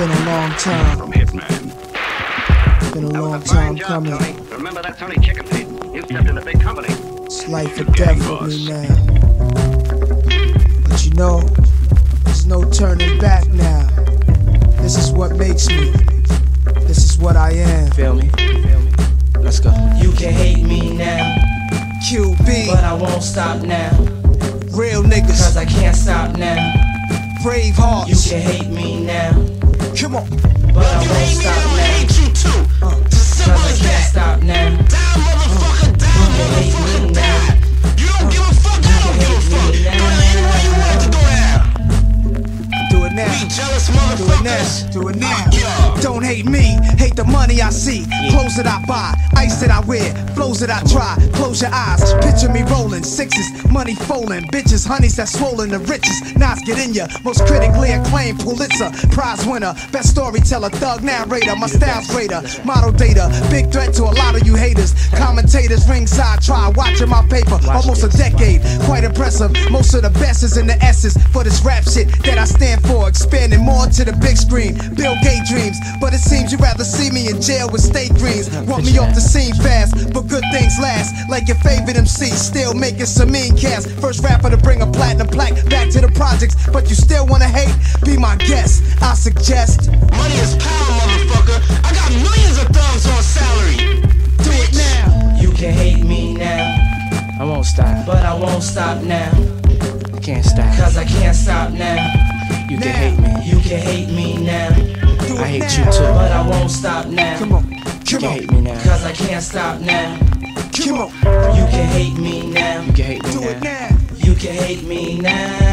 Been a long time. From Hitman. Been a That long was a fine time job, coming. Tony. Remember that Tony Chicken Feet? You stepped in a big company. It's life or death for me boss. now. But you know, there's no turning back now. This is what makes me. This is what I am. Feel me? Feel me? Let's go. You can hate me now, QB, but I won't stop now. real niggas. Cause I can't stop now. brave hearts. You can hate me now, Come on. but I won't stop It now. Do it now. Do it now. Don't hate me, hate the money I see. Clothes that I buy, ice that I wear, flows that I try. Close your eyes, picture me rolling. Sixes, money folding. Bitches, honeys that swollen the richest. Nas get in ya. Most critically acclaimed Pulitzer Prize winner. Best storyteller, thug narrator. My style's greater. Model data, big threat to a lot. Commentators ringside try watching my paper. Almost a decade, quite impressive. Most of the best is in the essence for this rap shit that I stand for. Expanding more to the big screen. Bill Gates dreams, but it seems you'd rather see me in jail with state greens. Want me off the scene fast, but good things last. Like your favorite MC, still making some mean cast. First rapper to bring a platinum plaque back to the projects, but you still wanna hate? Be my guest. I suggest Money is power, stop. but I won't stop now. I can't stop. Cause I can't stop now. You can hate me. You can hate me now, Do I it hate you too. but I won't stop now. Come on, You come can on, hate me now. Cause I can't stop now. come on. You can hate me now. You can hate me Do it now. now. You can hate me now.